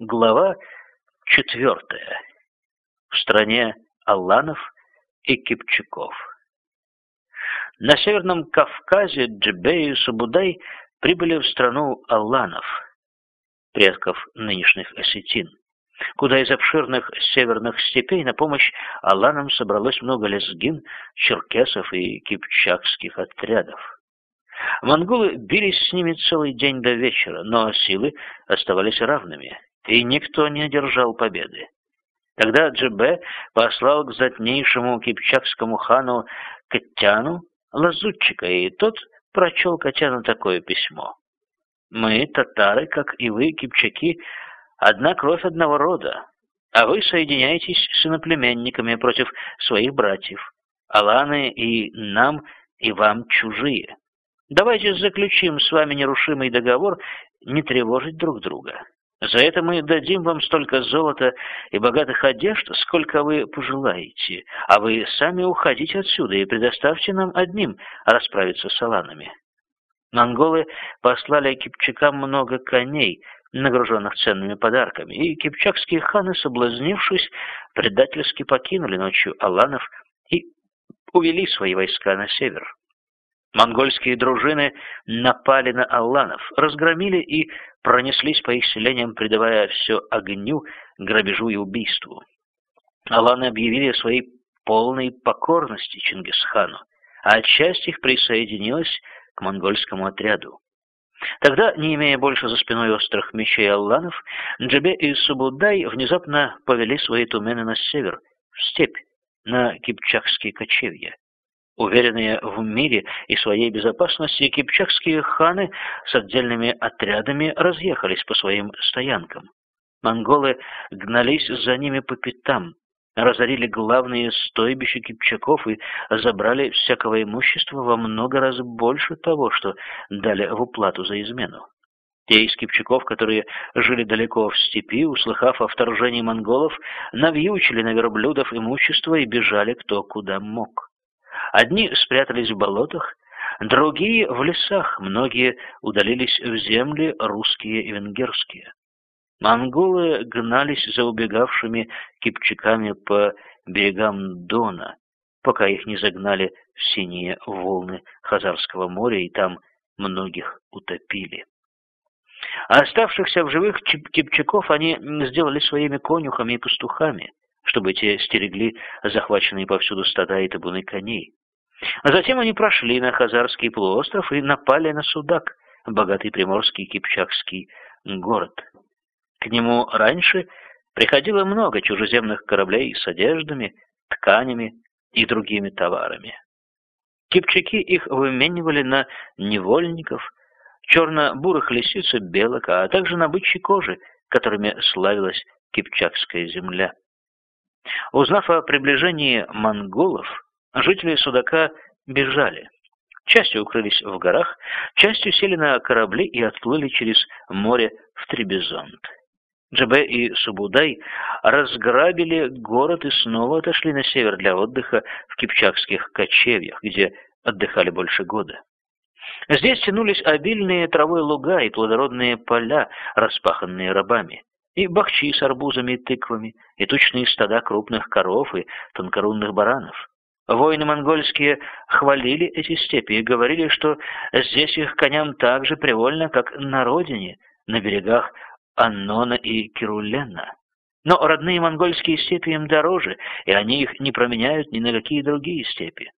Глава четвертая. В стране Алланов и Кипчаков. На Северном Кавказе Джебей и Субудай прибыли в страну Алланов, предков нынешних осетин, куда из обширных северных степей на помощь Алланам собралось много лезгин, черкесов и кипчакских отрядов. Монголы бились с ними целый день до вечера, но силы оставались равными и никто не одержал победы. Тогда Джебе послал к затнейшему кипчакскому хану Каттяну лазутчика, и тот прочел Катяну такое письмо. «Мы, татары, как и вы, кипчаки, одна кровь одного рода, а вы соединяетесь с иноплеменниками против своих братьев. Аланы и нам, и вам чужие. Давайте заключим с вами нерушимый договор не тревожить друг друга. За это мы дадим вам столько золота и богатых одежд, сколько вы пожелаете, а вы сами уходите отсюда и предоставьте нам одним расправиться с аланами». Монголы послали кипчакам много коней, нагруженных ценными подарками, и кипчакские ханы, соблазнившись, предательски покинули ночью аланов и увели свои войска на север. Монгольские дружины напали на алланов, разгромили и пронеслись по их селениям, придавая все огню, грабежу и убийству. Аланы объявили о своей полной покорности Чингисхану, а часть их присоединилась к монгольскому отряду. Тогда, не имея больше за спиной острых мечей алланов, Джабе и Субудай внезапно повели свои тумены на север, в степь, на кипчакские кочевья. Уверенные в мире и своей безопасности, кипчакские ханы с отдельными отрядами разъехались по своим стоянкам. Монголы гнались за ними по пятам, разорили главные стойбища кипчаков и забрали всякого имущества во много раз больше того, что дали в уплату за измену. Те из кипчаков, которые жили далеко в степи, услыхав о вторжении монголов, навьючили на верблюдов имущество и бежали кто куда мог. Одни спрятались в болотах, другие в лесах, многие удалились в земли русские и венгерские. Монголы гнались за убегавшими кипчаками по берегам Дона, пока их не загнали в синие волны Хазарского моря и там многих утопили. А оставшихся в живых кипчаков они сделали своими конюхами и пастухами, чтобы те стерегли захваченные повсюду стада и табуны коней. А затем они прошли на Хазарский полуостров и напали на Судак, богатый приморский кипчакский город. К нему раньше приходило много чужеземных кораблей с одеждами, тканями и другими товарами. Кипчаки их выменивали на невольников, черно-бурых лисиц и белок, а также на бычьи кожи, которыми славилась кипчакская земля. Узнав о приближении монголов, жители Судака бежали. Частью укрылись в горах, частью сели на корабли и отплыли через море в Требезонт. Джабе и Субудай разграбили город и снова отошли на север для отдыха в кипчакских кочевьях, где отдыхали больше года. Здесь тянулись обильные травой луга и плодородные поля, распаханные рабами и бахчи с арбузами и тыквами, и тучные стада крупных коров и тонкорунных баранов. Воины монгольские хвалили эти степи и говорили, что здесь их коням так же привольно, как на родине, на берегах Аннона и Кирулена. Но родные монгольские степи им дороже, и они их не променяют ни на какие другие степи.